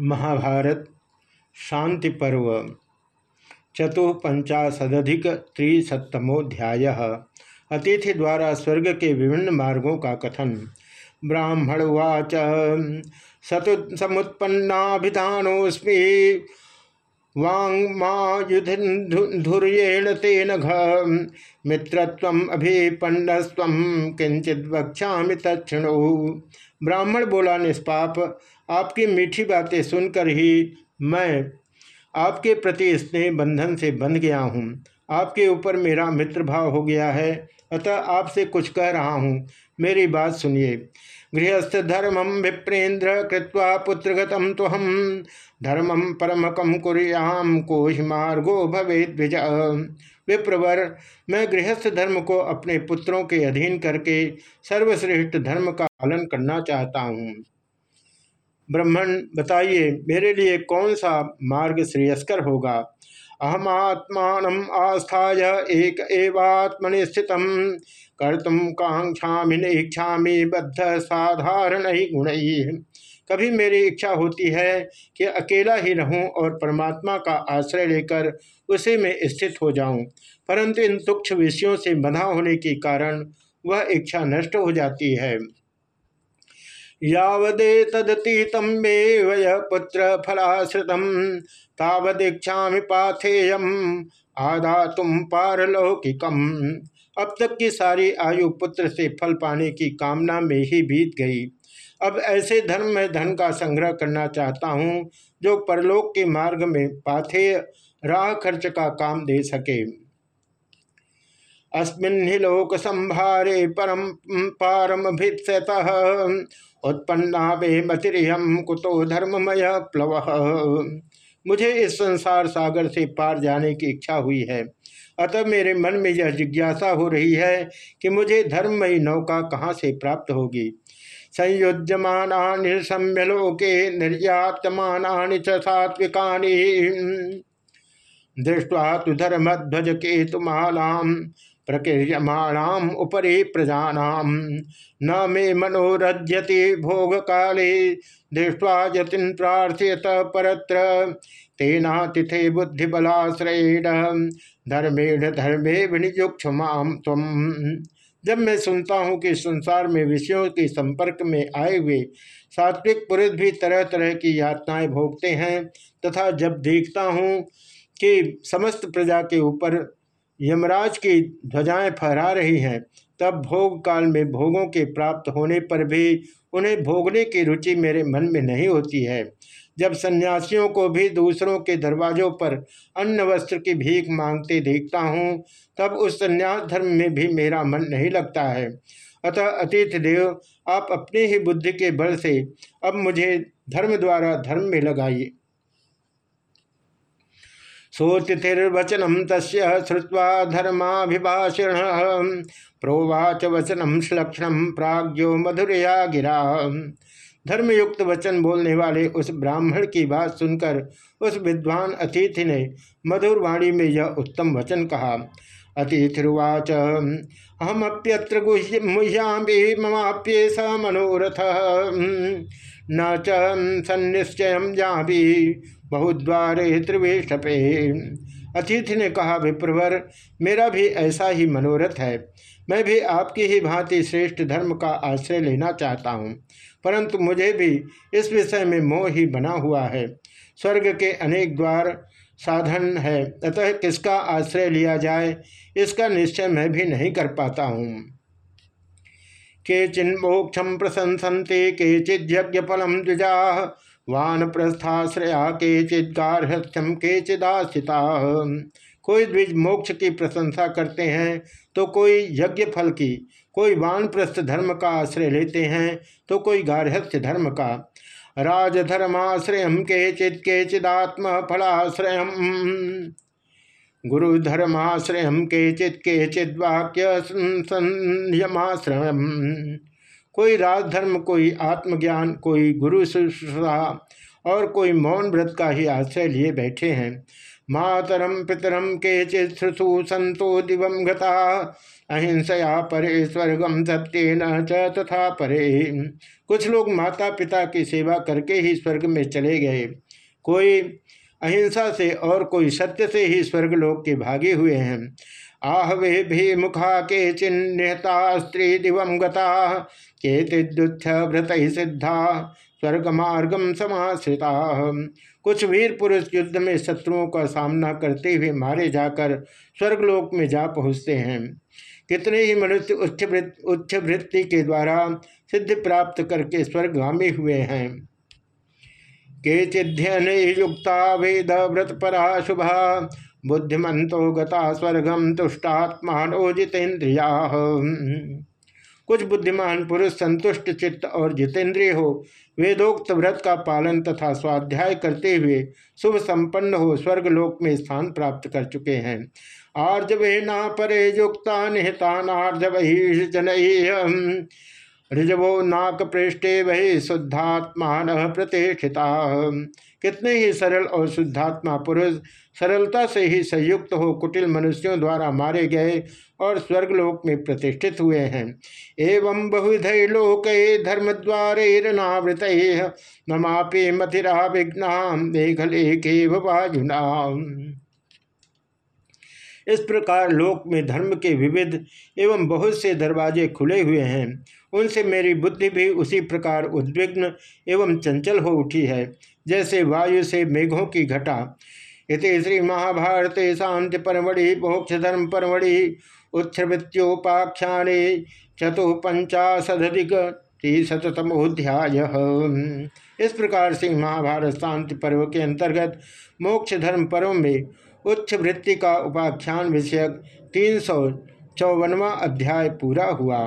महाभारत शांति पर्व चतुपंचाशदिक त्रिशतमोध्याय अतिथि द्वारा स्वर्ग के विभिन्न मार्गों का कथन। ब्राह्मण उवाच, सतु समुत्पन्नाभिधानोस्मी वाङ्मायुधुर्येण तेन घ अभिपन्नस्त्वं किंचित वक्षा तक्षणु ब्राह्मण बोला, निष्पाप, आपकी मीठी बातें सुनकर ही मैं आपके प्रति स्नेह बंधन से बंध गया हूँ। आपके ऊपर मेरा मित्र भाव हो गया है। अतः आपसे कुछ कह रहा हूँ। मेरी बात सुनिए। गृहस्थ धर्मम विप्रेन्द्र कृत्वा पुत्रगतम तो हम धर्मम परमकम कुरियाम कोश मार्गो भवे द्विज। विप्रवर, मैं गृहस्थ धर्म को अपने पुत्रों के अधीन करके सर्वश्रेष्ठ धर्म का पालन करना चाहता हूँ। ब्राह्मण, बताइए, मेरे लिए कौन सा मार्ग श्रेयस्कर होगा? अहम आत्मान आस्था एक एवात्मनि स्थित। कर्तुम कांक्षा इच्छा बद्ध साधारण ही गुण। कभी मेरी इच्छा होती है कि अकेला ही रहूँ और परमात्मा का आश्रय लेकर उसी में स्थित हो जाऊँ, परंतु इन तुक्ष विषयों से बंधा होने के कारण वह इच्छा नष्ट हो जाती है। यावदे तदतीतम मे वय पुत्र फलाश्रितम। तावदीक्षा पाथेयम। आदा तुम पारलौकिकम। अब तक की सारी आयु पुत्र से फल पाने की कामना में ही बीत गई। अब ऐसे धर्म में धन का संग्रह करना चाहता हूँ, जो परलोक के मार्ग में पाथेय राह खर्च का काम दे सके। अस्मिन् ही लोक संभारे परम पारम भित्सत उत्पन्ना वे मतिरियम कुतो धर्ममय प्लव। मुझे इस संसार सागर से पार जाने की इच्छा हुई है। अतः मेरे मन में यह जिज्ञासा हो रही है कि मुझे धर्ममयी नौका कहाँ से प्राप्त होगी? संयुज्यमाना सम्यलोके निर्यातमाना च सात्विका दृष्टवा तो धर्मध्वज केतुमालाम प्रकीर्यमाणाम उपरि प्रजानाम। न मे मनोरध्यति भोग काले दृष्टवा जतिन प्रार्थयत परत्र। तेनातिथे बुद्धिबलाश्रयेण, धर्मेण धर्मे विनियुक्त माम तुम जब मैं सुनता हूँ कि संसार में विषयों के संपर्क में आए हुए सात्विक पुरुष भी तरह तरह की यातनाएँ भोगते हैं, तथा जब देखता हूँ कि समस्त प्रजा के ऊपर यमराज की ध्वजाएँ फहरा रही हैं। तब भोग काल में भोगों के प्राप्त होने पर भी उन्हें भोगने की रुचि मेरे मन में नहीं होती है। जब सन्यासियों को भी दूसरों के दरवाजों पर अन्न वस्त्र की भीख मांगते देखता हूँ, तब उस संन्यास धर्म में भी मेरा मन नहीं लगता है। अतः अतीत देव, आप अपनी ही बुद्धि के बल से अब मुझे धर्म द्वारा धर्म में लगाइए। सोतिथिर्वचनम तस् श्रुवा धर्माभिभाषण। प्रोवाच वचनम श्लक्षण प्राज्ञो मधुरया गिरा। धर्मयुक्त वचन बोलने वाले उस ब्राह्मण की बात सुनकर उस विद्वान अतिथि ने मधुरवाणी में यह उत्तम वचन कहा, अतिथिर्वाच, अहमप्यत्र मुह्यामी ममाप्ये स मनोरथ। न चन्निश्चय जाभी बहुद्वारे त्रिवेशपे अतिथि ने कहा, विप्रवर, मेरा भी ऐसा ही मनोरथ है। मैं भी आपकी ही भांति श्रेष्ठ धर्म का आश्रय लेना चाहता हूँ। परंतु मुझे भी इस विषय में मोह ही बना हुआ है। स्वर्ग के अनेक द्वार साधन है। अतः किसका आश्रय लिया जाए, इसका निश्चय मैं भी नहीं कर पाता हूँ। के चिन्मोक्षम प्रशंसनते के चिज्ञ फलम द्विजा। वान प्रस्थाश्रया के चिदगारहस्थ्यम के चिदास्थिता कोई द्विज मोक्ष की प्रशंसा करते हैं तो कोई यज्ञ फल की, कोई वानप्रस्थ धर्म का आश्रय लेते हैं तो कोई गार्हस्थ्य धर्म का। राजधर्माश्रय के चिद के चिदात्म फलाश्रय गुरुधर्माश्रय के चिद के चिद्वाक्य संयमाश्रय कोई राजधर्म कोई आत्मज्ञान, कोई गुरु शुश्रूषा और कोई मौन व्रत का ही आश्रय लिए बैठे हैं। मातरम, पितरम के चिश्रुषु संतो दिवम गता, अहिंसया, परे स्वर्गम सत्य न तथा परे। कुछ लोग माता पिता की सेवा करके ही स्वर्ग में चले गए। कोई अहिंसा से और कोई सत्य से ही स्वर्गलोक के भागे हुए हैं। आह वे भी मुखा के चिन्हता स्त्री दिवम गता। केतिदुच्छ व्रत सिद्धा स्वर्ग मार्गम समाश्रिता। कुछ वीर पुरुष युद्ध में शत्रुओं का सामना करते हुए मारे जाकर स्वर्गलोक में जा पहुँचते हैं। कितने ही मनुष्य उच्च उच्च वृत्ति के द्वारा सिद्धि प्राप्त करके स्वर्गगामी हुए हैं। केचिध्यन युक्ता वेद व्रत परा शुभा बुद्धिमंतो गता स्वर्गम तुष्टात्मा जितेन्द्रिया कुछ बुद्धिमान पुरुष संतुष्ट चित्त और जितेंद्रिय हो वेदोक्त व्रत का पालन तथा स्वाध्याय करते हुए शुभ संपन्न हो स्वर्गलोक में स्थान प्राप्त कर चुके हैं। आर्जवे न परे युक्ता निहता नार्जव जन। ऋजवो नाक पृष्ठे वही शुद्धात्मान प्रतिष्ठिता। कितने ही सरल और शुद्धात्मा पुरुष सरलता से ही संयुक्त हो कुटिल मनुष्यों द्वारा मारे गए और स्वर्गलोक में प्रतिष्ठित हुए हैं। एवं बहुविध लोक धर्म द्वारेनावृत नमापे मथिरा विघ्ना मेघले के वाजुना इस प्रकार लोक में धर्म के विविध एवं बहुत से दरवाजे खुले हुए हैं। उनसे मेरी बुद्धि भी उसी प्रकार उद्विग्न एवं चंचल हो उठी है। जैसे वायु से मेघों की घटा। इति श्री महाभारत शांति परमढ़ि, मोक्ष धर्म परमढ़ि उच्छ्रवृत्योपाख्याने चतुपंचाशदिक शतमोध्याय इस प्रकार से महाभारत शांति पर्व के अंतर्गत मोक्ष धर्म पर्व में उच्च वृत्ति का उपाख्यान विषयक तीन सौ चौवनवा अध्याय पूरा हुआ।